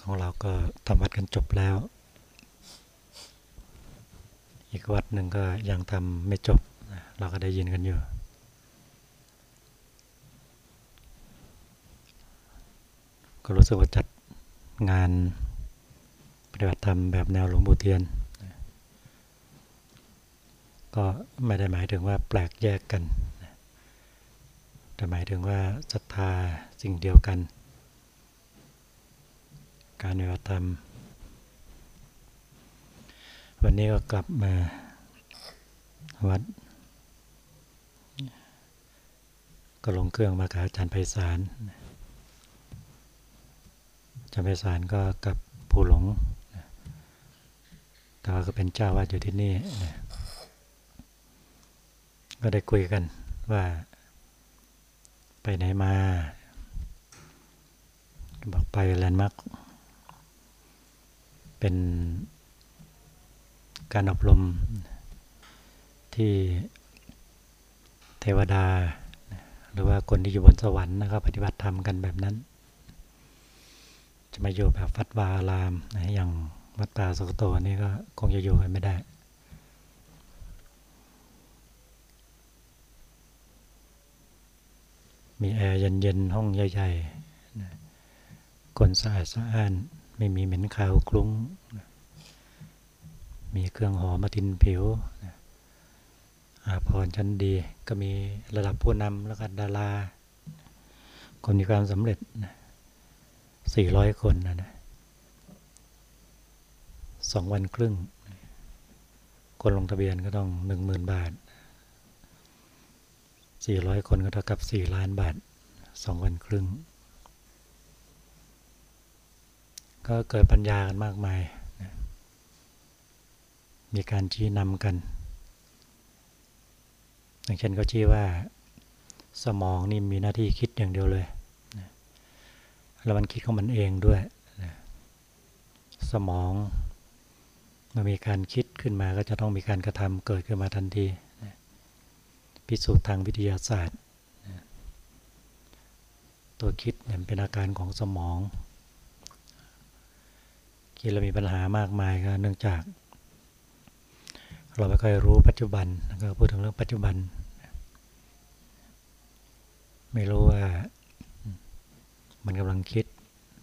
ของเราก็ทำวัดกันจบแล้ว อีกวัดหนึ่งก็ยังทำไม่จบ เราก็ได้ยินกันอยู่ ก็รู้สึกว่าจัดงานปฏิบัติธรรมแบบแนวหลวงปู่เทียน ก็ไม่ได้หมายถึงว่าแปลกแยกกัน แต่หมายถึงว่าศรัทธาสิ่งเดียวกัน การปฏิบัติธรรม วันนี้ก็กลับมาวัด ก็ลงเครื่องมากับอาจารย์ไพศาลอาจารย์ไพศาลก็กับผู้หลงแต่ว่าก็เป็นเจ้าวาดอยู่ที่นี่ ก็ได้คุยกันว่าไปไหนมาบอกไปแลนด์มาร์ก เป็นการอบรมที่เทวดา หรือว่าคนที่อยู่บนสวรรค์นะครับปฏิบัติธรรมกันแบบนั้น จะมาอยู่แบบวัดวาอารามนะอย่างวัดป่าสุกโตนี่ก็คงจะอยู่กันไม่ได้ มีแอร์เย็นๆห้องใหญ่ๆคนสะอาดสะอ้าน ไม่มีเหม็นคาวคลุ้ง มีเครื่องหอมมาทินผิวอาพรชั้นดี ก็มีระดับผู้นำแล้วก็ดารา คนมีความสำเร็จนะ400คนนะนะสองวันครึ่ง คนลงทะเบียนก็ต้อง10,000บาท400คนก็เท่ากับ4ล้านบาท2วันครึ่ง ก็เกิดปัญญากันมากมายนะมีการชี้นำกัน อย่างเช่นก็ชี้ว่าสมองนี่มีหน้าที่คิดอย่างเดียวเลยนะแล้วมันคิดของมันเองด้วยนะสมองมื่อมีการคิดขึ้นมาก็จะต้องมีการกระทำเกิดขึ้นมาทันทีนะพิสูจน์ทางวิทยาศาสตร์ตัวคิดเป็นอาการของสมอง คิดเรามีปัญหามากมายก็เนื่องจาก เราไม่ค่อยรู้ปัจจุบันก็พูดถึงเรื่องปัจจุบัน ไม่รู้ว่ามันกำลังคิด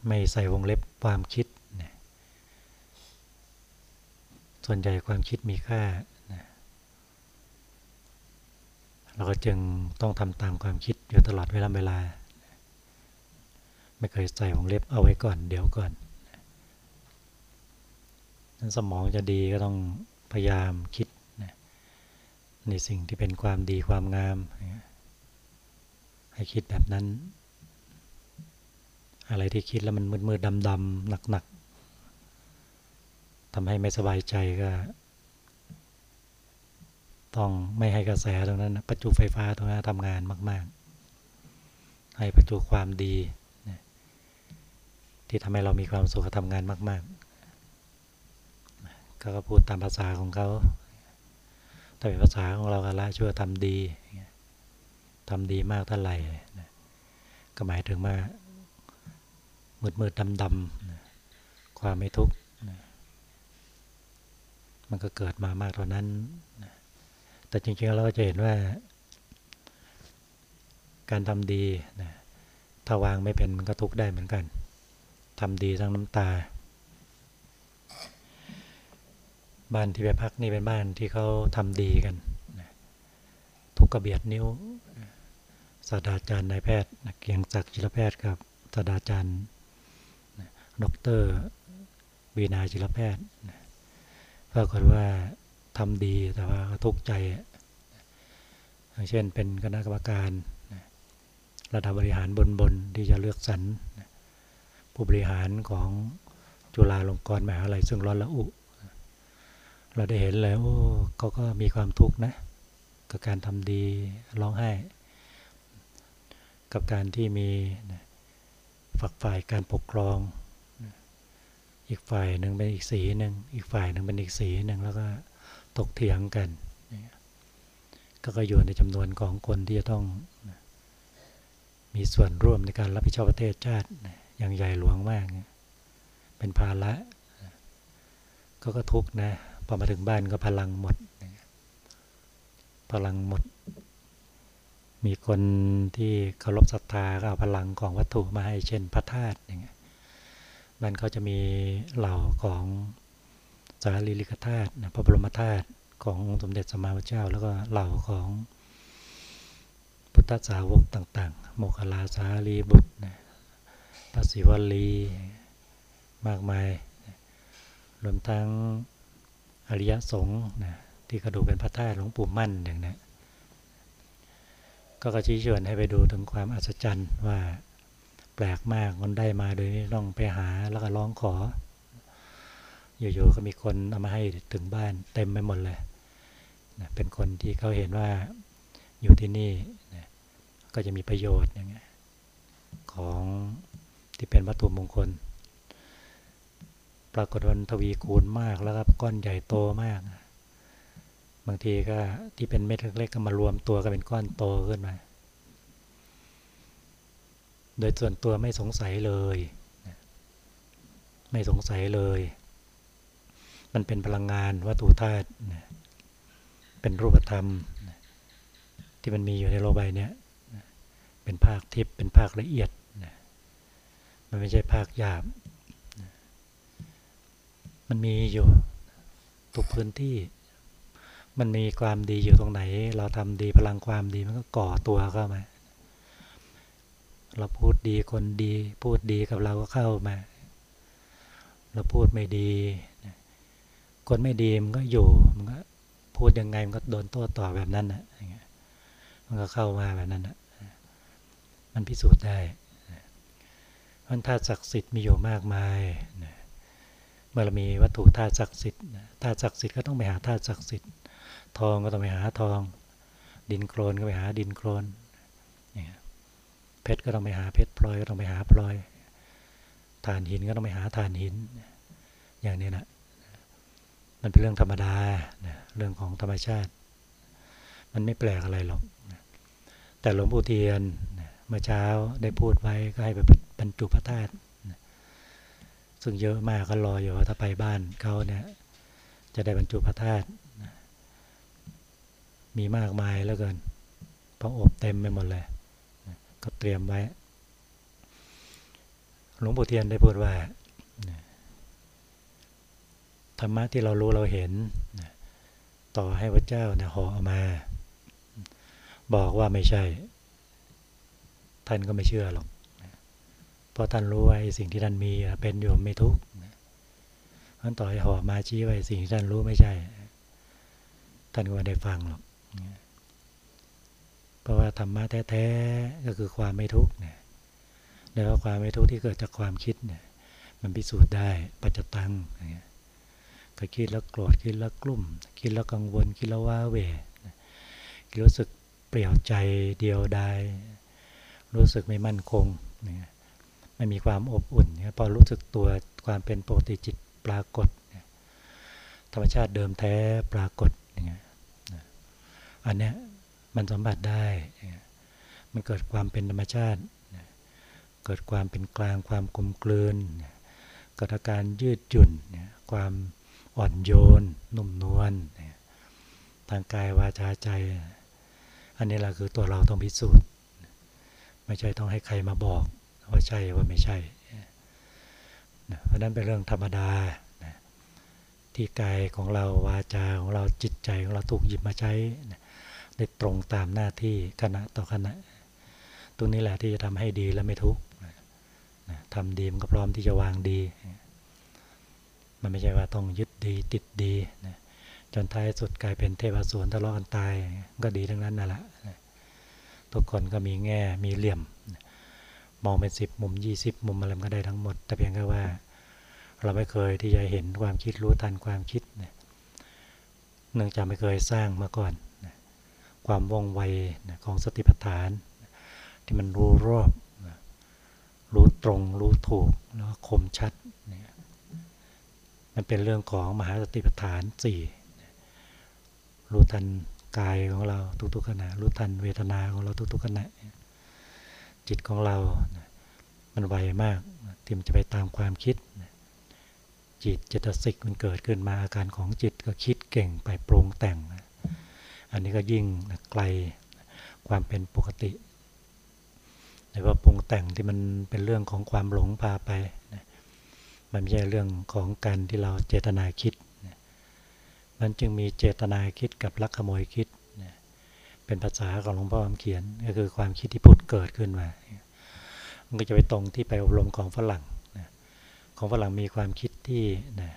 ไม่ใส่วงเล็บความคิดนะส่วนใหญ่ความคิดมีค่า เราก็จึงต้องทำตามความคิดอยู่ตลอดเวลาเวลา ไม่เคยใส่วงเล็บเอาไว้ก่อน เดี๋ยวก่อน สมองจะดีก็ต้องพยายามคิดนะในสิ่งที่เป็นความดีความงาม ให้คิดแบบนั้น อะไรที่คิดแล้วมันมืดๆดำๆหนักๆทำให้ไม่สบายใจก็ ต้องไม่ให้กระแสตรงนั้น ประจุไฟฟ้าตรงนั้นทำงานมาก ๆ ให้ประจุความดีที่ทำให้เรามีความสุขทำงานมาก ๆ เขาก็พูดตามภาษาของเขาถ้าเป็นภาษาของเราก็ละชั่วทำดีทำดีมากเท่าไหร่นะก็หมายถึงว่ามืดมืดดำดำความไม่ทุกข์มันก็เกิดมามากเท่านั้น แต่จริงๆเราก็จะเห็นว่า การทำดีถ้าวางไม่เป็นมันก็ทุกข์ได้เหมือนกันทำดีทั้งน้ำตา บ้านที่ไปพักนี่เป็นบ้านที่เขาทำดีกันทุกกระเบียดนิ้วศาสตราจารย์นายแพทย์เกียงศักดิ์จิรแพทย์ครับศาสตราจารย์ดรวีนาจิรแพทย์ปรากฏว่าทำดีแต่ว่าทุกข์ใจอย่างเช่นเป็นคณะกรรมการระดับบริหารบนบนที่จะเลือกสรรผู้บริหารของจุฬาลงกรณ์มหาวิทยาลัยซึ่งร้อนละอุ เราได้เห็นแล้วเขาก็มีความทุกข์นะ กับการทำดีร้องไห้ กับการที่มีฝักฝ่ายการปกครอง อีกฝ่ายหนึ่งเป็นอีกสีหนึ่งอีกฝ่ายหนึ่งเป็นอีกสีหนึ่งแล้วก็ตกเถียงกันก็ก็อยู่ในจำนวนของคนที่จะต้องมีส่วนร่วมในการรับผิดชอบประเทศชาติอย่างใหญ่หลวงมาก เป็นภาระก็ก็ทุกข์นะ พอมาถึงบ้านก็พลังหมด พลังหมด มีคนที่เคารพศรัทธาก็เอาพลังของวัตถุมาให้เช่นพระธาตุอย่างเงี้ยมันเขาจะมีเหล่าของสารีริกธาตุพระบรมธาตุขององค์สมเด็จสมมาพระเจ้า แล้วก็เหล่าของพุทธสาวกต่าง ๆ โมคคลาสารีบุตรพระศิวลีมากมายรวมทั้ง อริยสงฆ์นะที่กระดูเป็นพระธาตุหลวงปู่มั่นอย่างนี้ก็กระชี้ชวนให้ไปดูถึงความอัศจรรย์ว่าแปลกมากคนได้มาโดยไม่ต้องไปหาแล้วก็ร้องขอ อยู่ๆก็มีคนเอามาให้ถึงบ้านเต็มไปหมดเลยนะเป็นคนที่เขาเห็นว่าอยู่ที่นี่นะก็จะมีประโยชน์อย่างเงี้ยของที่เป็นวัตถุมงคล ปรากฏวันทวีคูณมากแล้วก็ก้อนใหญ่โตมาก บางทีก็ที่เป็นเม็ดเล็กๆก็มารวมตัวกันเป็นก้อนโตขึ้นมา โดยส่วนตัวไม่สงสัยเลย ไม่สงสัยเลย มันเป็นพลังงานวัตถุธาตุเป็นรูปธรรม ที่มันมีอยู่ในโลกใบนี้เป็นภาคทิพย์เป็นภาคละเอียด มันไม่ใช่ภาคหยาบ มันมีอยู่ทุกพื้นที่ มันมีความดีอยู่ตรงไหน เราทำดีพลังความดีมันก็ก่อตัวเข้ามา เราพูดดีคนดี พูดดีกับเราก็เข้ามา เราพูดไม่ดี คนไม่ดีมันก็อยู่มันก็พูดยังไงมันก็โดนโต้ตอบแบบนั้นนะมันก็เข้ามาแบบนั้นนะมันพิสูจน์ได้มันธาตุศักดิ์สิทธิ์มีอยู่มากมายเมื่อเรามีวัตถุธาตุศักดิ์สิทธิ์ธาตุศักดิ์สิทธิ์ก็ต้องไปหาธาตุศักดิ์สิทธิ์ ทองก็ต้องไปหาทอง ดินโคลนก็ไปหาดินโคลนเพชรก็ต้องไปหาเพชรพลอยก็ต้องไปหาพลอยฐานหินก็ต้องไปหาฐานหิน อย่างนี้นะมันเป็นเรื่องธรรมดาเรื่องของธรรมชาติ มันไม่แปลกอะไรหรอกแต่หลวงปู่เทียนเมื่อเช้าได้พูดไว้ก็ให้ไปบรรจุพระธาตุ ซึ่งเยอะมากก็รออยู่ว่าถ้าไปบ้านเขาเนี่ยจะได้บรรจุพระธาตุมีมากมายแล้วเกินพระอบเต็มไปหมดเลย ก็เตรียมไว้ หลวงปู่เทียนได้พูดว่าธรรมะที่เรารู้เราเห็น ต่อให้พระเจ้าเนี่ยห่อมา บอกว่าไม่ใช่ ท่านก็ไม่เชื่อหรอก เพราะท่านรู้ว่าสิ่งที่ท่านมีเป็นอยู่ไม่ทุกข์ท่านต่อให้ห่อมาชี้ไว้สิ่งที่ท่านรู้ไม่ใช่ ท่านก็ไม่ได้ฟังหรอกเพราะว่าธรรมะแท้ๆก็คือความไม่ทุกข์เนี่ยแล้วความไม่ทุกข์ที่เกิดจากความคิดเนี่ย มันพิสูจน์ได้ปัจจตังก็คิดแล้วโกรธคิดแล้วกลุ่ม คิดแล้วกังวลคิดแล้วว้าเวคิดรู้สึกเปลี่ยวใจเดียวดายรู้สึกไม่มั่นคงไม่มีความอบอุ่นพอรู้สึกตัวความเป็นปกติจิตปรากฏธรรมชาติเดิมแท้ปรากฏอย่างเงี้ยอันเนี้ยมันสัมผัสได้ มันเกิดความเป็นธรรมชาติ เกิดความเป็นกลางความกลมกลืนเกิดอาการยืดหยุ่น ความอ่อนโยน นุ่มนวลทางกายวาจาใจ อันนี้แหละคือตัวเราต้องพิสูจน์ ไม่ใช่ต้องให้ใครมาบอก ว่าใช่ว่าไม่ใช่นะเพราะนั้นเป็นเรื่องธรรมดานะที่กายของเราวาจาของเราจิตใจของเราถูกหยิบมาใช้นะได้ตรงตามหน้าที่ขณะต่อขณะ ตรงนี้แหละที่จะทำให้ดีและไม่ทุกข์นะทำดีมันก็พร้อมที่จะวางดี มันไม่ใช่ว่าต้องยึดดีติดดีนะจนท้ายสุดกลายเป็นเทวสวนทะเลาะกันตายก็ดีทั้งนั้นนั่นแหละทุกคนก็มีแง่มีเหลี่ยม มองเป็นสิบมุมยี่สิบมุมอะไรก็ได้ทั้งหมด แต่เพียงแค่ว่า เราไม่เคยที่จะเห็นความคิดรู้ทันความคิดเนื่องจากไม่เคยสร้างมาก่อนความว่องไวของสติปัฏฐานที่มันรู้รอบรู้ตรง รู้ถูกแล้วคมชัดมันเป็นเรื่องของมหาสติปัฏฐานสี่รู้ทันกายของเราทุกๆขณะรู้ทันเวทนาของเราทุกๆขณะ จิตของเรา มันไวมากที่มันจะไปตามความคิด จิตเจตสิกมันเกิดขึ้นมาอาการของจิตก็คิดเก่งไปปรุงแต่ง อันนี้ก็ยิ่งไกลความเป็นปกติแต่ว่าปรุงแต่งที่มันเป็นเรื่องของความหลงพาไป มันไม่ใช่เรื่องของการที่เราเจตนาคิด มันจึงมีเจตนาคิดกับลักขโมยคิด เป็นภาษาของหลวงพ่อคำเขียน ก็คือความคิดที่พุดเกิดขึ้นมา มันก็จะไปตรงที่ไปอบรมของฝรั่งของฝรั่งมีความคิดที่นะ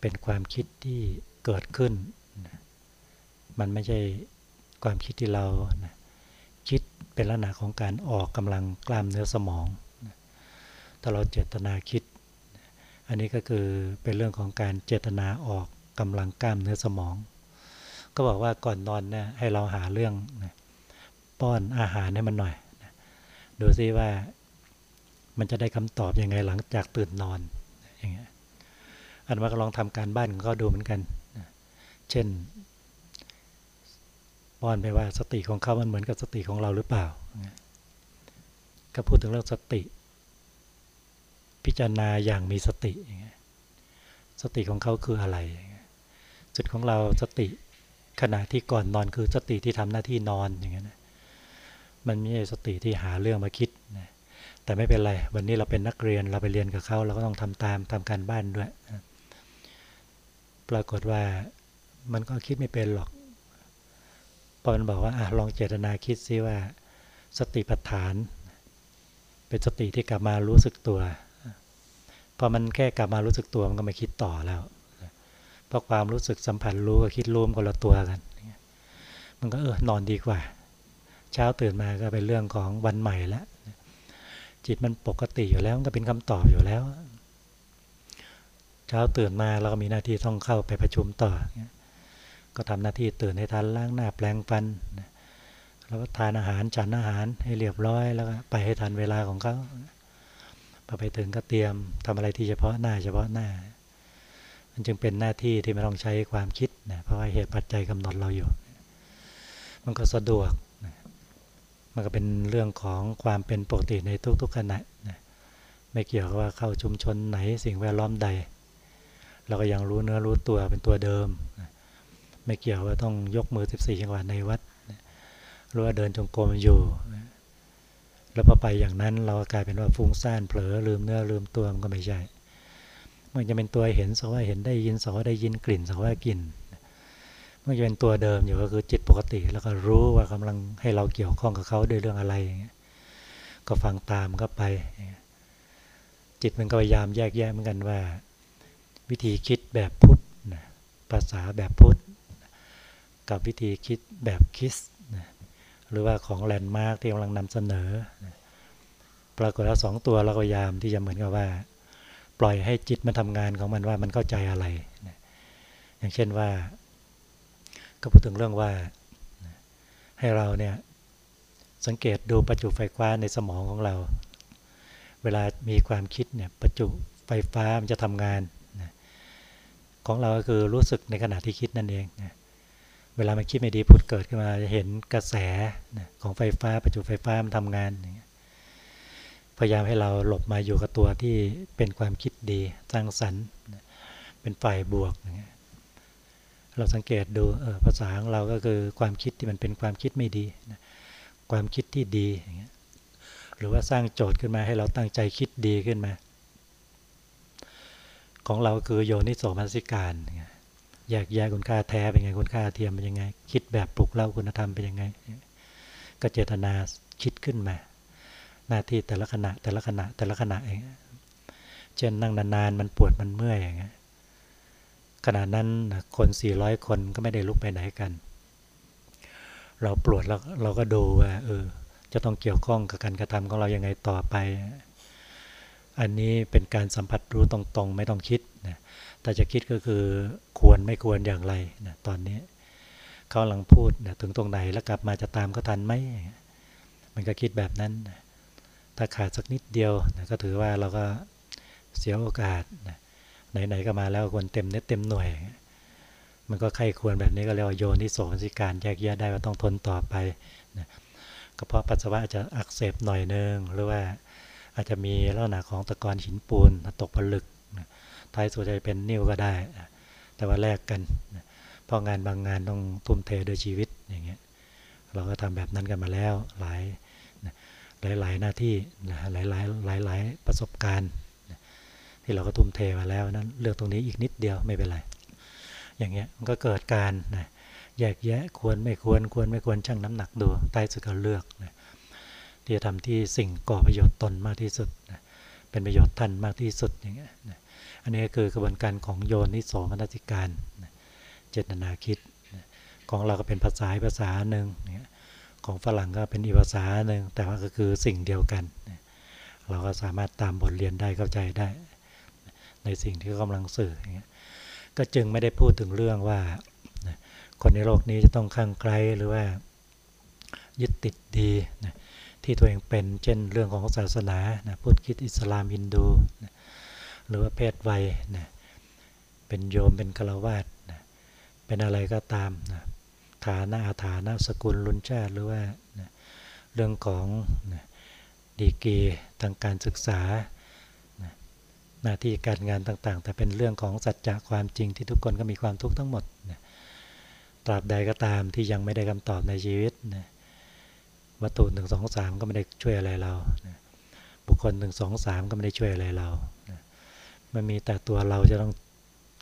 เป็นความคิดที่เกิดขึ้นนะมันไม่ใช่ความคิดที่เรานะคิดเป็นลักษณะของการออกกำลังกล้ามเนื้อสมองนะถ้าเราเจตนาคิด อันนี้ก็คือเป็นเรื่องของการเจตนาออกกำลังกล้ามเนื้อสมอง ก็บอกว่าก่อนนอนเนี่ยให้เราหาเรื่องนะป้อนอาหารให้มันหน่อยนะดูซิว่ามันจะได้คำตอบยังไงหลังจากตื่นนอนอย่างเงี้ยอันว่าก็ลองทำการบ้านของเขาดูเหมือนกันเช่นป้อนไปว่าสติของเขามันเหมือนกับสติของเราหรือเปล่า ก็พูดถึงเรื่องสติ พิจารณาอย่างมีสติ สติของเขาคืออะไร จุดของเราสติ ขณะที่ก่อนนอนคือสติที่ทำหน้าที่นอนอย่างเงี้ยมันไม่ใช่สติที่หาเรื่องมาคิดนะแต่ไม่เป็นไร วันนี้เราเป็นนักเรียนเราไปเรียนกับเขาเราก็ต้องทำตามทำการบ้านด้วยปรากฏว่ามันก็คิดไม่เป็นหรอกพอมันบอกว่าอลองเจตนาคิดซิว่า สติปัฏฐาน เป็นสติที่กลับมารู้สึกตัวพอมันแค่กลับมารู้สึกตัวมันก็ไม่คิดต่อแล้ว เพราะความรู้สึกสัมผัสรู้กับคิดร่วมคนละตัวกัน มันก็เออนอนดีกว่า เช้าตื่นมาก็เป็นเรื่องของวันใหม่แล้วจิตมันปกติอยู่แล้วก็เป็นคำตอบอยู่แล้ว เช้าตื่นมาเราก็มีหน้าที่ต้องเข้าไปประชุมต่อ ก็ทำหน้าที่ตื่นให้ทันล้างหน้าแปลงฟันแล้วก็ทานอาหารฉันอาหารให้เรียบร้อยแล้วก็ไปให้ทันเวลาของเขาพอไปถึงก็เตรียมทำอะไรที่เฉพาะหน้าเฉพาะหน้า มันจึงเป็นหน้าที่ที่ไม่ต้องใช้ความคิดนะเพราะว่าเหตุปัจจัยกำหนดเราอยู่ มันก็สะดวกมันก็เป็นเรื่องของความเป็นปกติในทุกๆขณะนะไม่เกี่ยวกับว่าเข้าชุมชนไหนสิ่งแวดล้อมใด เราก็ยังรู้เนื้อรู้ตัวเป็นตัวเดิมนะไม่เกี่ยวว่าต้องยกมือ 14 จังหวะในวัดนะหรือว่าเดินจงกรมอยู่นะแล้วพอไปอย่างนั้นเรากลายเป็นว่าฟุ้งซ่านเผลอลืมเนื้อลืมตัวมันก็ไม่ใช่ มันจะเป็นตัวเห็นสักว่าเห็นได้ยินสักว่าได้ยินกลิ่นสักว่ากลิ่นมันจะเป็นตัวเดิมอยู่ก็คือจิตปกติ แล้วก็รู้ว่ากำลังให้เราเกี่ยวข้องกับเขาด้วยเรื่องอะไรอย่างเงี้ยก็ฟังตามก็ไป จิตมันก็พยายามแยกแยะเหมือนกันว่า วิธีคิดแบบพุทธภาษาแบบพุทธกับวิธีคิดแบบคิสหรือว่าของแลนด์มาร์กที่กำลังนำเสนอปรากฏแล้วสองตัวเราก็พยายามที่จะเหมือนกับว่า ปล่อยให้จิตมันทำงานของมันว่ามันเข้าใจอะไร อย่างเช่นว่า ก็พูดถึงเรื่องว่า ให้เราเนี่ยสังเกตดูประจุไฟฟ้าในสมองของเรา เวลามีความคิดเนี่ยประจุไฟฟ้ามันจะทำงาน ของเราก็คือรู้สึกในขณะที่คิดนั่นเองเวลามันคิดไม่ดีผุดเกิดขึ้นมาจะเห็นกระแสของไฟฟ้า ประจุไฟฟ้ามันทำงาน พยายามให้เราหลบมาอยู่กับตัวที่เป็นความคิดดีสร้างสรรค์เป็นฝ่ายบวกเราสังเกตดูภาษาของเราก็คือความคิดที่มันเป็นความคิดไม่ดีความคิดที่ดีหรือว่าสร้างโจทย์ขึ้นมาให้เราตั้งใจคิดดีขึ้นมา ของเราคือโยนิโสมนสิการแยากแยกคุณค่าแท้เป็นไงคุณค่าเทียมเป็นยังไง คิดแบบปลุกเล่าคุณธรรมเป็นยังไง ก็เจตนาคิดขึ้นมา หน้าที่แต่ละขณะแต่ละขณะแต่ละขณะเองเช่นนั่งนานๆมันปวดมันเมื่อยอย่างเงี้ยขณะนั้นคน400คนก็ไม่ได้ลุกไปไหนกัน เราปวดแล้วเราก็ดูว่าเออจะต้องเกี่ยวข้องกับการกระทำของเรายังไงต่อไป อันนี้เป็นการสัมผัสรู้ตรงๆ ไม่ต้องคิดนะแต่จะคิดก็คือควรไม่ควรอย่างไรนะตอนนี้เขากำลังพูดนะถึงตรงไหนแล้วกลับมาจะตามก็ทันไหมมันก็คิดแบบนั้นนะ ถ้าขาดสักนิดเดียวนะก็ถือว่าเราก็เสียโอกาสนะไหนๆก็มาแล้วควรเต็มเน็ตเต็มหน่วย มันก็ใครควรแบบนี้ก็เรียกว่าโยนิโสมสิการแยกแยะได้ว่าต้องทนต่อไปนะกระเพาะปัสสาวะอาจจะอักเสบหน่อยนึงหรือว่าอาจจะมีลักษณะของตะกอนหินปูนตกผลึกนะท้ายสุดจะเป็นนิ้วก็ได้แต่ว่าแลกกันเพราะงานบางงานต้องทุ่มเทโดยชีวิตอย่างเงี้ยเราก็ทำแบบนั้นกันมาแล้วหลาย หลายหลายหน้าที่หลายหลายหลายหลายประสบการณ์ที่เราก็ทุ่มเทมาแล้วนั้นเลือกตรงนี้อีกนิดเดียวไม่เป็นไร อย่างเงี้ยมันก็เกิดการนะแยกแยะควรไม่ควรควรไม่ควรชั่งน้ำหนักดูใต้สุดก็เลือกนะที่จะทำที่สิ่งก่อประโยชน์ตนมากที่สุดนะเป็นประโยชน์ท่านมากที่สุดอย่างเงี้ยนะอันนี้คือกระบวนการของโยนิโสมนสิการนะเจตนาคิดนะของเราก็เป็นภาษาภาษาหนึ่งนะ ของฝรั่งก็เป็นอีกภาษาหนึ่งแต่ว่าก็คือสิ่งเดียวกัน เราก็สามารถตามบทเรียนได้เข้าใจได้ ในสิ่งที่กำลังสื่ออย่างเงี้ยก็จึงไม่ได้พูดถึงเรื่องว่าคนในโลกนี้จะต้องข้างไกลหรือว่ายึดติดดีนะที่ตัวเองเป็นเช่นเรื่องของศาสนานะพุทธคิดอิสลามอินดูนะหรือว่าเพศวัยนะเป็นโยมเป็นฆราวาสนะเป็นอะไรก็ตามนะ ฐานะอาฐานะสกุลลุนชาติหรือว่าเรื่องของดีกีทางการศึกษาหน้าที่การงานต่างๆ แต่เป็นเรื่องของสัจจะความจริงที่ทุกคนก็มีความทุกข์ทั้งหมดตราบใดก็ตามที่ยังไม่ได้คำตอบในชีวิตวัตถุหนึ่งสองสามก็ไม่ได้ช่วยอะไรเราบุคคลหนึ่งสองสามก็ไม่ได้ช่วยอะไรเรามันมีแต่ตัวเราจะต้อง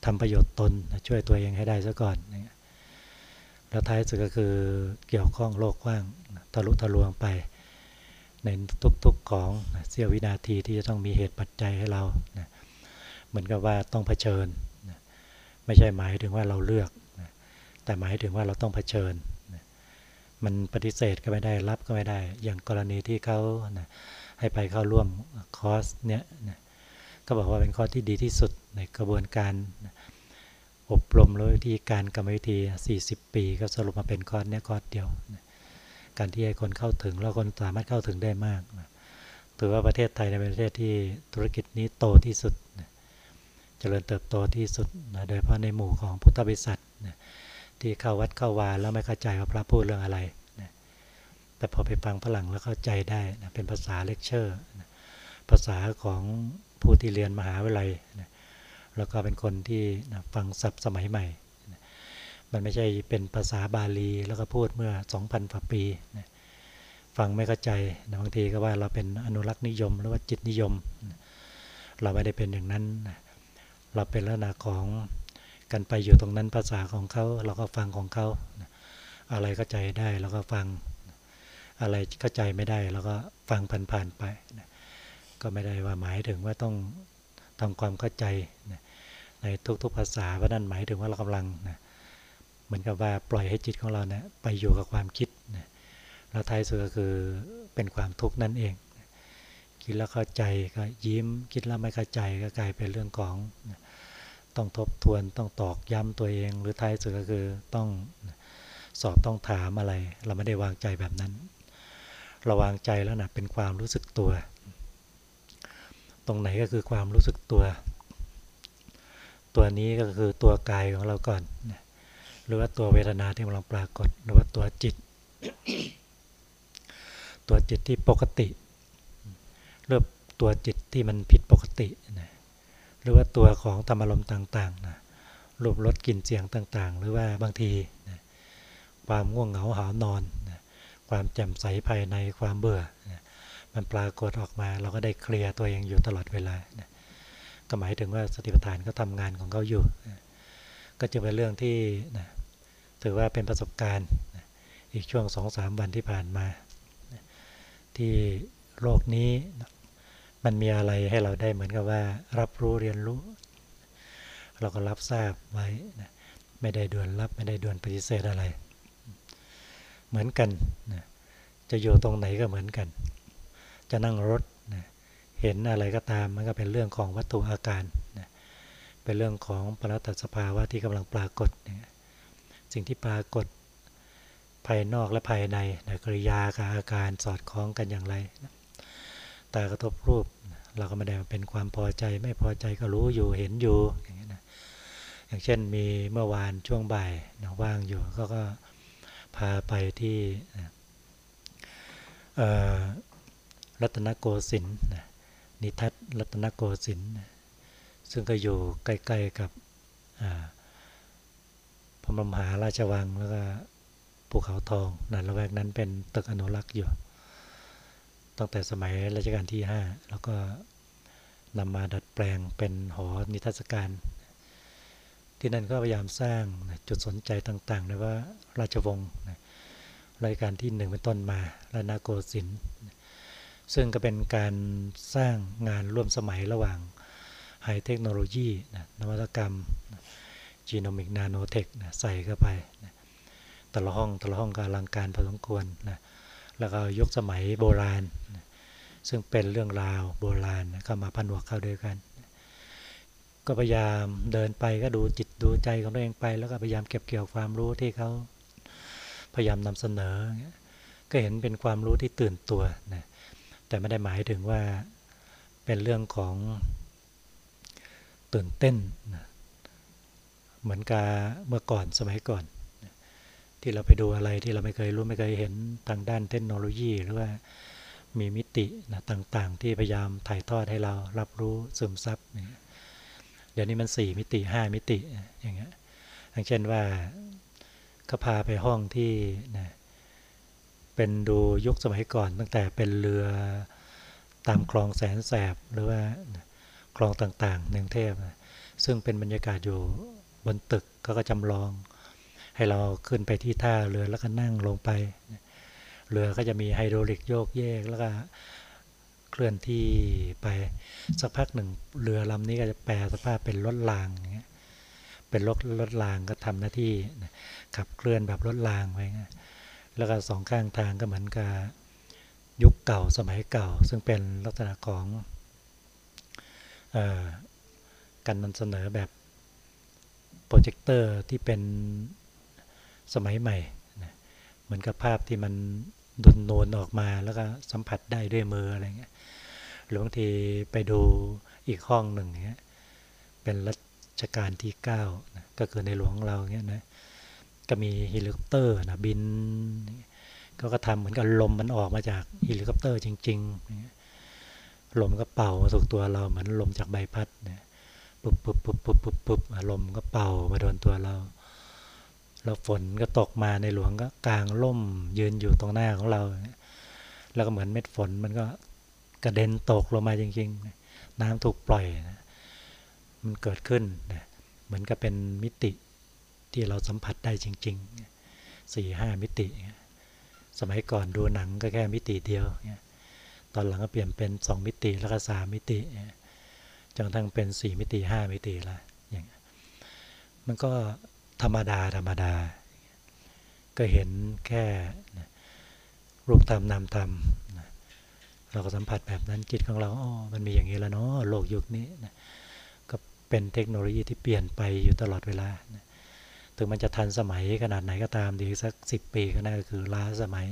ทำประโยชน์ตนช่วยตัวเองให้ได้ซะก่อนนะ แล้วท้ายสุดก็คือเกี่ยวข้องโลกกว้างทะลุทะลวงไป ในทุกๆของเสี้ยววินาทีที่จะต้องมีเหตุปัจจัยให้เรานะเหมือนกับว่าต้องเผชิญนะไม่ใช่หมายถึงว่าเราเลือกนะแต่หมายถึงว่าเราต้องเผชิญมันปฏิเสธก็ไม่ได้รับก็ไม่ได้ อย่างกรณีที่เขานะให้ไปเข้าร่วมคอร์สเนี้ยนะก็บอกว่าเป็นคอร์สที่ดีที่สุดในกระบวนการนะ อบรมรู้วิธีการกรรมวิธี 40 ปี ก็สรุปมาเป็นคอร์สเนี้ยคอร์สเดียว การที่ให้คนเข้าถึงแล้วคนสามารถเข้าถึงได้มากถือว่าประเทศไทยเป็นประเทศที่ธุรกิจนี้โตที่สุดเจริญเติบโตที่สุดโดยเฉพาะในหมู่ของพุทธบริษัทที่เข้าวัดเข้าวาแล้วไม่เข้าใจว่าพระพูดเรื่องอะไรแต่พอไปฟังฝรั่งแล้วเข้าใจได้เป็นภาษาเลคเชอร์ภาษาของผู้ที่เรียนมหาวิทยาลัยนะ แล้วก็เป็นคนที่ฟังศัพท์สมัยใหม่ มันไม่ใช่เป็นภาษาบาลีแล้วก็พูดเมื่อ 2,000กว่าปีฟังไม่เข้าใจบางทีก็ว่าเราเป็นอนุรักษ์นิยม หรือว่าจิตนิยม เราไม่ได้เป็นอย่างนั้น เราเป็นลักษณะของกันไปอยู่ตรงนั้นภาษาของเขาเราก็ฟังของเขาอะไรเข้าใจได้เราก็ฟังอะไรเข้าใจไม่ได้เราก็ฟังผ่านๆไป ก็ไม่ได้ว่าหมายถึงว่าต้องทำความเข้าใจนะ ในทุก ๆภาษาเพราะนั่นหมายถึงว่าเรากำลังนะเหมือนกับว่าปล่อยให้จิตของเราเนะี่ยไปอยู่กับความคิดนะแล้วท้ายสุดก็คือเป็นความทุกข์นั่นเอง คิดแล้วเข้าใจก็ยิ้ม คิดแล้วไม่เข้าใจก็กลายเป็นเรื่องของนะต้องทบทวนต้องตอกย้ำตัวเอง หรือท้ายสุดก็คือต้องสอบต้องถามอะไร เราไม่ได้วางใจแบบนั้นเราวางใจแล้วนะเป็นความรู้สึกตัว ตรงไหนก็คือความรู้สึกตัว ตัวนี้ก็คือตัวกายของเราก่อน หรือว่าตัวเวทนาที่กำลังปรากฏ หรือว่าตัวจิต ตัวจิตที่ปกติเริ่มตัวจิตที่มันผิดปกตินะหรือว่าตัวของธรรมารมณ์ต่างๆนะรูปรสกลิ่นเสียงต่างๆ หรือว่าบางทีนะความง่วงเหงาหานอนนะความแจ่มใสภายในความเบื่อนะมันปรากฏออกมาเราก็ได้เคลียร์ตัวเองอยู่ตลอดเวลานะ ก็หมายถึงว่าสติปัฏฐานก็ทำงานของเขาอยู่ ก็จะเป็นเรื่องที่นะถือว่าเป็นประสบการณ์นะอีกช่วงสองสามวันที่ผ่านมา ที่โลกนี้มันมีอะไรให้เราได้เหมือนกับว่า รับรู้เรียนรู้ เราก็รับทราบไว้นะไม่ได้ด่วนรับไม่ได้ด่วนปฏิเสธอะไร เหมือนกันนะจะอยู่ตรงไหนก็เหมือนกัน จะนั่งรถ เห็นอะไรก็ตามมันก็เป็นเรื่องของวัตถุอาการนะเป็นเรื่องของปรัตสภาวะที่กำลังปรากฏนะสิ่งที่ปรากฏภายนอกและภายในนะกริยากับอาการสอดคล้องกันอย่างไรนะตากระทบรูปเราก็ไม่ได้เป็นความพอใจไม่พอใจก็รู้อยู่เห็นอยู่อย่างนี้นะอย่างเช่นมีเมื่อวานช่วงบ่ายนะว่างอยู่ก็ก็พาไปที่รัตนโกสินทร์นิ นิทัศรัตนโกสินทร์ซึ่งก็อยู่ใกล้ๆกับพระมหาราชวังแล้วก็ภูเขาทองนั่นละแวกนั้นเป็นตึกอนุรักษ์อยู่ ตั้งแต่สมัยรัชกาลที่ 5 แล้วก็นำมาดัดแปลงเป็นหอนิทรรศการ ที่นั่นก็พยายามสร้างจุดสนใจต่างๆเลยว่าราชวงศ์รายการที่หนึ่งเป็นต้นมาและนาโกสินทร์ ซึ่งก็เป็นการสร้างงานร่วมสมัยระหว่างไฮเทคโนโลยีนวัตกรรมจีโนมิกนาโนเทคใส่เข้าไปแต่ละห้องแต่ละห้องก็อลังการพอสมควรนะแล้วก็ยกสมัยโบราณซึ่งเป็นเรื่องราวโบราณเข้ามาพันวกเข้าด้วยกัน ก็พยายามเดินไปก็ดูจิตดูใจของตัวเองไป แล้วก็พยายามเก็บเกี่ยวความรู้ที่เขาพยายามนำเสนอ ก็เห็นเป็นความรู้ที่ตื่นตัวนะ แต่ไม่ได้หมายถึงว่าเป็นเรื่องของตื่นเต้นนะเหมือนกับเมื่อก่อนสมัยก่อน ที่เราไปดูอะไรที่เราไม่เคยรู้ไม่เคยเห็นทางด้านเทคโนโลยี หรือว่ามีมิตินะต่างๆ ที่พยายามถ่ายทอดให้เรารับรู้ซึมซับเดี๋ยวนี้มันสี่มิติห้ามิติอย่างเงี้ยอย่างเช่นว่าเขาพาไปห้องที่นะ เป็นดูยุคสมัยก่อน ตั้งแต่เป็นเรือตามคลองแสนแสบหรือว่าคลองต่างๆในกรุงเทพซึ่งเป็นบรรยากาศอยู่บนตึกเขาก็จำลอง ให้เราขึ้นไปที่ท่าเรือแล้วก็นั่งลงไป เรือก็จะมีไฮดรอลิกโยกเยกแล้วก็เคลื่อนที่ไปสักพักหนึ่งเรือลำนี้ก็จะแปรสภาพเป็นรถรางอย่างเงี้ยเป็นรถรถรางก็ทำหน้าที่ขับเคลื่อนแบบรถรางไป แล้วก็สองข้างทางก็เหมือนกับยุคเก่าสมัยเก่า ซึ่งเป็นลักษณะของการนำเสนอแบบโปรเจคเตอร์ที่เป็นสมัยใหม่นะเหมือนกับภาพที่มันดุนนูนออกมาแล้วก็สัมผัสได้ด้วยมืออะไรเงี้ยหรือบางทีไปดูอีกห้องหนึ่งเงี้ยเป็นรัชกาลที่9นะก็คือในหลวงเราเงี้ยนะ ก็มีเฮลิคอปเตอร์นะบินก็ก็ทำเหมือนกับลมมันออกมาจากเฮลิคอปเตอร์จริงๆลมก็เป่ามาสู่ตัวเราเหมือนลมจากใบพัดนะปุ๊บปุ๊บปุ๊บปุ๊บปุ๊บปุ๊บลมก็เป่ามาโดนตัวเรา แล้วฝนก็ตกมาในหลวงก็กลางล่มยืนอยู่ตรงหน้าของเรา แล้วก็เหมือนเม็ดฝนมันก็กระเด็นตกลงมาจริงๆ น้ำถูกปล่อย มันเกิดขึ้นเหมือนกับเป็นมิติ ที่เราสัมผัสได้จริงๆสี่ห้ามิติ สมัยก่อนดูหนังก็แค่มิติเดียว ตอนหลังก็เปลี่ยนเป็นสองมิติแล้วก็สามมิติจนทั้งเป็นสี่มิติห้ามิติล้วอย่างมันก็ธรรมดาธรรมดา ก็เห็นแค่รูปธรรมนามธรรมเราก็สัมผัสแบบนั้นจิตของเราอ๋อมันมีอย่างนี้แล้วเนาะโลกยุคนี้นะก็เป็นเทคโนโลยีที่เปลี่ยนไปอยู่ตลอดเวลานะ ถึงมันจะทันสมัยขนาดไหนก็ตามดีสักสิปีก็น่าก็คือล้าสมัย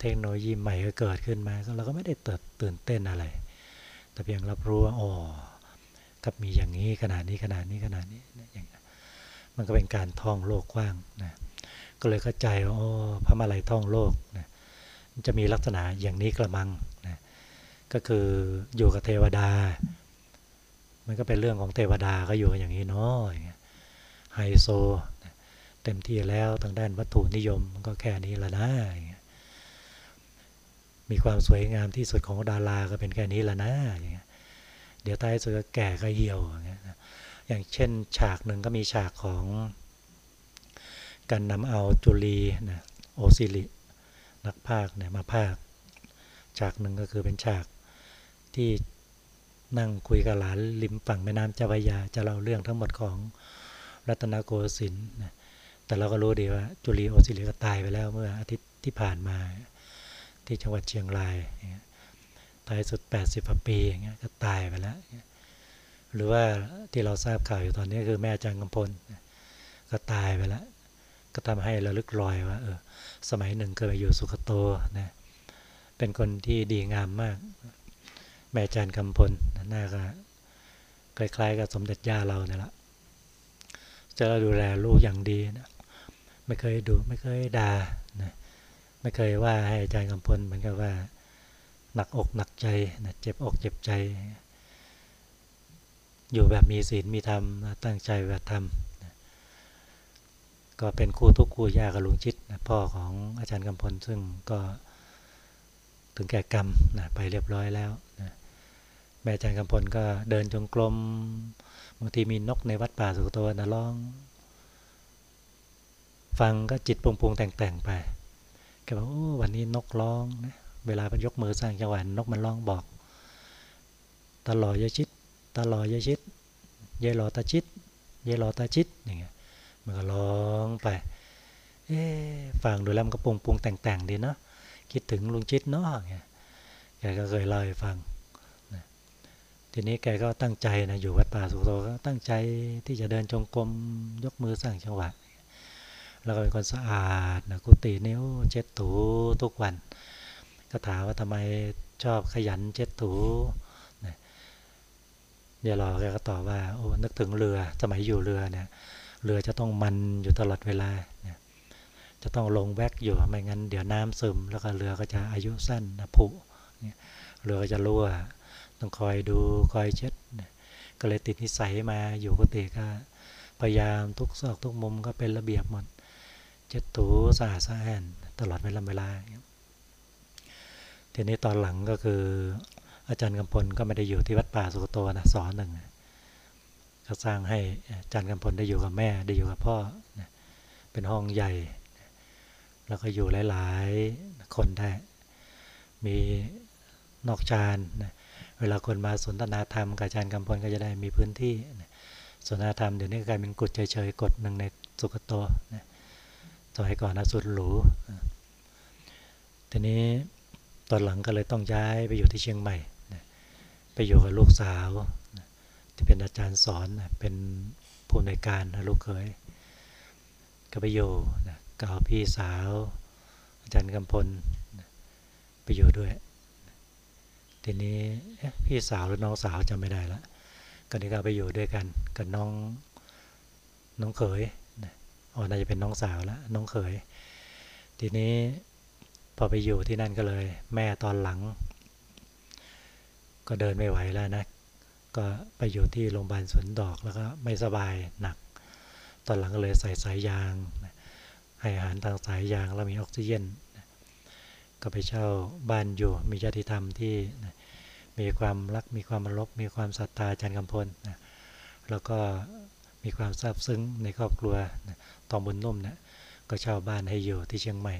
เทคโนโลยีใหม่ก็เกิดขึ้นมาเราก็ไม่ได้เติดตื่นเต้นอะไร แต่เพียงรับรู้ว่าอ๋อกับมีอย่างนี้ขนาดนี้ขนาดนี้ขนาดนี้อย่างมันก็เป็นการท่องโลกกว้างนะก็เลยเข้าใจว่าโอ้พระมาลัยท่องโลกนะจะมีลักษณะอย่างนี้กระมังนะก็คืออยู่กับเทวดา มันก็เป็นเรื่องของเทวดาก็อยู่กันอย่างนี้เนาะ ไฮโซ เต็มที่แล้วทางด้านวัตถุนิยมมันก็แค่นี้ละนะ มีความสวยงามที่สุดของดาราก็เป็นแค่นี้ละนะเดี๋ยวท้ายสุดก็แก่ก็เหี่ยวอย่างเงี้ยอย่างเช่นฉากหนึ่งก็มีฉากของการนำเอาจุลีนะโอซิลินักภาคเนี่ยมาภาค ฉากหนึ่งก็คือเป็นฉากที่นั่งคุยกับหลานริมฝั่งแม่น้ำเจ้าพระยาจะเล่าเรื่องทั้งหมดของ รัตนโกสินทร์แต่เราก็รู้ดีว่าจุลีโอซิลิก็ตายไปแล้วเมื่ออาทิตย์ที่ผ่านมาที่จังหวัดเชียงรายตายสุด 80ปีอย่างเงี้ยก็ตายไปแล้วหรือว่าที่เราทราบข่าวอยู่ตอนนี้คือแม่จังกำพลก็ตายไปแล้วก็ทำให้เราลึกลอยว่าเออสมัยหนึ่งเคยไปอยู่สุขโตนะเป็นคนที่ดีงามมาก แม่จันกำพลหน้าก็คล้ายๆกับสมเด็จย่าเราเนี่ยละ จะดูแลลูกอย่างดีนะไม่เคยดูไม่เคยด่านะไม่เคยว่าให้อาจารย์กำพลเหมือนกับว่า หนักอกหนักใจนะเจ็บอกเจ็บใจ อยู่แบบมีศีลมีธรรมตั้งใจแบบธรรมก็เป็นคู่ทุกคู่ยากกับลุงชิดนะพ่อของอาจารย์กำพลซึ่งก็ถึงแก่กรรมนะไปเรียบร้อยแล้วนะแม่อาจารย์กำพลก็เดินจงกรม บางทีมีนกในวัดป่าสุกโตนะร้อง ฟังก็จิตปรุงปรุงแต่งแต่งไปแกบอกโอ้วันนี้นกร้องนะเวลาไปยกมือสร้างจังหวะนกมันร้องบอก ตลอดยชิด ตลอดยชิดเยลอตาชิดเยลอตาชิดอย่างเงี้ยมันก็ร้องไป เอ๊ฟังดูแล้วมันก็ปรุงปรุงแต่งแต่งดีเนาะคิดถึงลุงชิดเนาะเงี้ยแกก็เคยเล่าให้ฟัง ทีนี้แกก็ตั้งใจนะอยู่วัดป่าสุโตก็ตั้งใจที่จะเดินจงกรมยกมือสร้างจังหวะแล้วก็เป็นคนสะอาดนะกุฏินิ้วเช็ดถูทุกวัน ก็ถามว่าทำไมชอบขยันเช็ดถูเดี๋ยวรอแกก็ตอบว่าโอ้นึกถึงเรือสมัยอยู่เรือเนี่ยเรือจะต้องมันอยู่ตลอดเวลาเนี่ยจะต้องลงแวกอยู่ไม่งั้น เดี๋ยวน้ำซึม แล้วก็เรือก็จะอายุสั้นนะผุเรือก็จะรั่ว ต้องคอยดูคอยเช็ดก็เลยติดนิสัยมาอยู่กุฏิก็พยายามทุกซอกทุกมุมก็เป็นระเบียบหมดเช็ดถูสะอาดสะอ้านตลอดเวลาเวลาทีนี้ตอนหลังก็คือ อาจารย์กำพลก็ไม่ได้อยู่ที่วัดป่าสุโตนะสอนหนึ่งก็สร้างให้อาจารย์กำพลได้อยู่กับแม่ได้อยู่กับพ่อเป็นห้องใหญ่ แล้วก็อยู่หลาย ๆ คนได้ มีนอกชาน เวลาคนมาสนทนาธรรมกับอาจารย์กำพลก็จะได้มีพื้นที่สนทนาธรรมเดี๋ยวนี้กลายเป็นกฎเฉยๆกฎหนึ่งในสุกโตสมัยก่อนนะสุดหรูทีนี้ตอนหลังก็เลยต้องย้ายไปอยู่ที่เชียงใหม่ไปอยู่กับลูกสาวที่เป็นอาจารย์สอนเป็นผู้ในการนะลูกเคย ก็ไปอยู่นะกับพี่สาว อาจารย์กำพลไปอยู่ด้วย ทีนี้พี่สาวหรือน้องสาวจำไม่ได้ละก็นี่ก็ไปอยู่ด้วยกันกับน้องน้องเขยอ๋อน่าจะเป็นน้องสาวแล้วน้องเขย ทีนี้พอไปอยู่ที่นั่นก็เลย แม่ตอนหลัง ก็เดินไม่ไหวแล้วนะ ก็ไปอยู่ที่โรงพยาบาลสวนดอกแล้วก็ไม่สบายหนัก ตอนหลังก็เลยใส่สายยาง ให้อาหารทางสายยางแล้วมีออกซิเจนก็ไปเช่าบ้านอยู่มีญาติธรรมที่ มีความรักมีความรบมีความศรัทธาจันกำพลนะแล้วก็มีความซาบซึ้งในครอบครัวตองบุญนุ่มนะก็เช่าบ้านให้อยู่ที่เชียงใหม่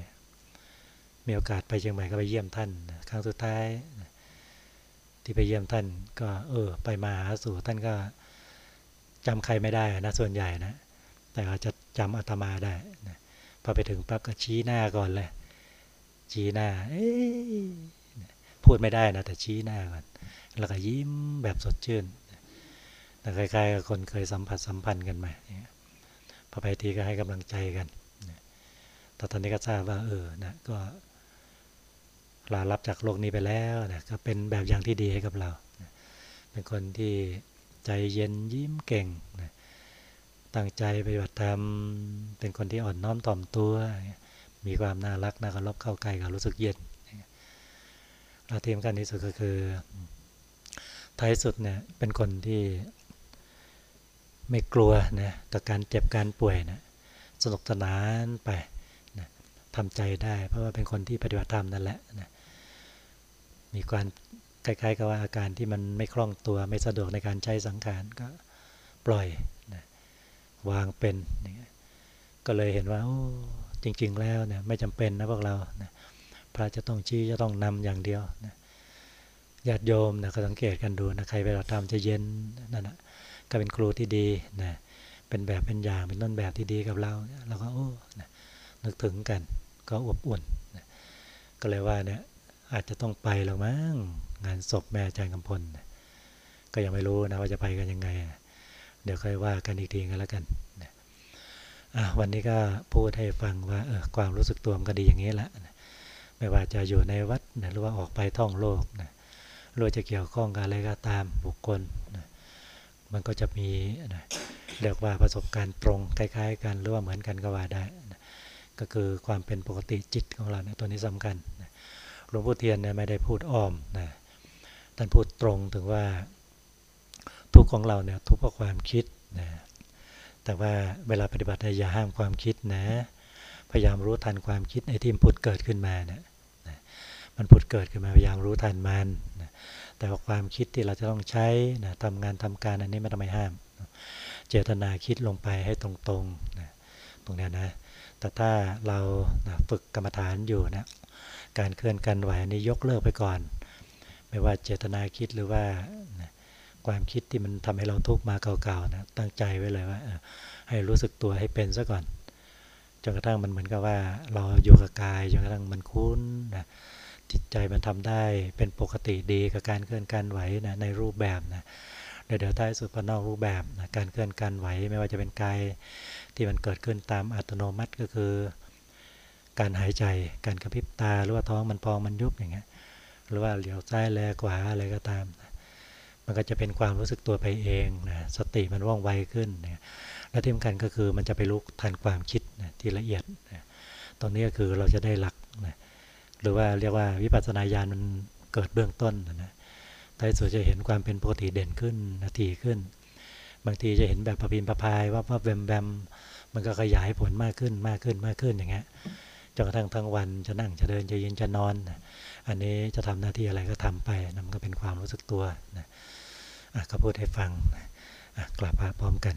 มีโอกาสไปเชียงใหม่ก็ไปเยี่ยมท่านครั้งสุดท้ายที่ไปเยี่ยมท่านก็เออไปมาหาสู่ท่านก็จำใครไม่ได้นะส่วนใหญ่นะ แต่อาจจะจำอาตมาได้นะพอไปถึงปั๊บก็ชี้หน้าก่อนเลยชี้หน้า พูดไม่ได้นะแต่ชี้หน้าก่อนแล้วก็ยิ้มแบบสดชื่นแต่คล้ายๆกับคนเคยสัมผัสสัมพันธ์กันมาพอไปทีก็ให้กำลังใจกันแต่ตอนนี้ก็ทราบว่าเออนะก็ลารับจากโลกนี้ไปแล้วนะก็เป็นแบบอย่างที่ดีให้กับเรานะเป็นคนที่ใจเย็นยิ้มเก่งนะตั้งใจปฏิบัติธรรมเป็นคนที่อ่อนน้อมถ่อมตัว มีความน่ารักน่าเคารพเข้าใกล้กับรู้สึกเย็น เราทีมกันที่สุดก็คือ ท้ายสุดเนี่ยเป็นคนที่ไม่กลัวนะกับการเจ็บการป่วยนะสนุกสนานไปนะทำใจได้ เพราะว่าเป็นคนที่ปฏิบัติธรรมนั่นแหละนะมีความคล้ายๆกับว่าอาการที่มันไม่คล่องตัวไม่สะดวกในการใช้สังขารก็ปล่อยนะวางเป็น ก็เลยเห็นว่าจริง ๆ แล้วเนี่ยไม่จำเป็นนะพวกเรานะ พระจะต้องชี้จะต้องนำอย่างเดียวนะญาติโยมนะก็สังเกตกันดูนะใครไปเราทำจะเย็นนั่นนะก็เป็นครูที่ดีนะเป็นแบบเป็นอย่างเป็นต้นแบบที่ดีกับเราเราก็โอ้นะนึกถึงกันก็อบอุ่นนะก็เลยว่าเนี่ยอาจจะต้องไปหรอกมั้งงานศพแม่อาจารย์กำพลก็ยังไม่รู้นะว่าจะไปกันยังไงเดี๋ยวค่อยว่ากันอีกทีกันแล้วกันวันนี้ก็พูดให้ฟังว่าเออความรู้สึกตัวมันก็ดีอย่างนี้แหละ ไม่ว่าจะอยู่ในวัดหรือว่าออกไปท่องโลกนะรู้จะเกี่ยวข้องกับอะไรก็ตามบุคคลนะมันก็จะมีนะเรียกว่าประสบการณ์ตรงคล้ายๆ กันหรือว่าเหมือนกันก็ว่าได้นะก็คือความเป็นปกติจิตของเราเนี่ยตัวนี้สำคัญนะหลวงพ่อเทียนนี่ยไม่ได้พูดอ้อมนะท่านพูดตรงถึงว่าทุกของเราเนี่ยทุกเพราะความคิดนะแต่ว่าเวลาปฏิบัติอย่าห้ามความคิดนะ พยายามรู้ทันความคิดในที่มันผุดเกิดขึ้นมาเนะนะมันผุดเกิดขึ้นมาพยายามรู้ทันมันนะแต่ว่าความคิดที่เราจะต้องใช้นะทำงานทำการอันนี้ไม่ต้องไปห้าม เจตนาคิดลงไปให้ตรงๆนะตรงนี้นะ แต่ถ้าเรานะฝึกกรรมฐานอยู่นะ การเคลื่อนกันไหวอันนี้ยกเลิกไปก่อน ไม่ว่าเจตนาคิดหรือว่านะความคิดที่มันทำให้เราทุกข์มาเก่าๆนะตั้งใจไว้เลยว่าให้รู้สึกตัวให้เป็นซะก่อน นกระทั่งมันเหมือนกับว่าเราอยู่กับกายจนกระทั่งมันคุ้นนะจิตใจมันทำได้เป็นปกติดีกับการเคลื่อนกันไหวนะในรูปแบบนะเดี๋ยวท้ายสุดพอนอกรูปแบบนะการเคลื่อนกันไหวไม่ว่าจะเป็นกายที่มันเกิดขึ้นตามอัตโนมัติก็คือ การหายใจการกระพริบตาหรือว่าท้องมันพองมันยุบอย่างเงี้ยหรือว่าเหลียวซ้ายแลขวาอะไรก็ตาม มันก็จะเป็นความรู้สึกตัวไปเองนะสติมันว่องไวขึ้นนะและที่สำคัญก็คือมันจะไปลุกทันความคิดนะที่ละเอียดนะตรงนี้ก็คือเราจะได้หลักนะหรือว่าเรียกว่าวิปัสสนาญาณมันเกิดเบื้องต้นนะท้ายสุดจะเห็นความเป็นปกติเด่นขึ้นนาทีขึ้น บางทีจะเห็นแบบประพินประพายว่าว่าแวมแวมมันก็ขยายผลมากขึ้นมากขึ้นมากขึ้นอย่างเงี้ยจนกระทั่งทั้งวันจะนั่งจะเดินจะยืนจะนอน อันนี้จะทำหน้าที่อะไรก็ทำไปนะมันก็เป็นความรู้สึกตัวนะ ก็พูดให้ฟังกลับมาพร้อมกัน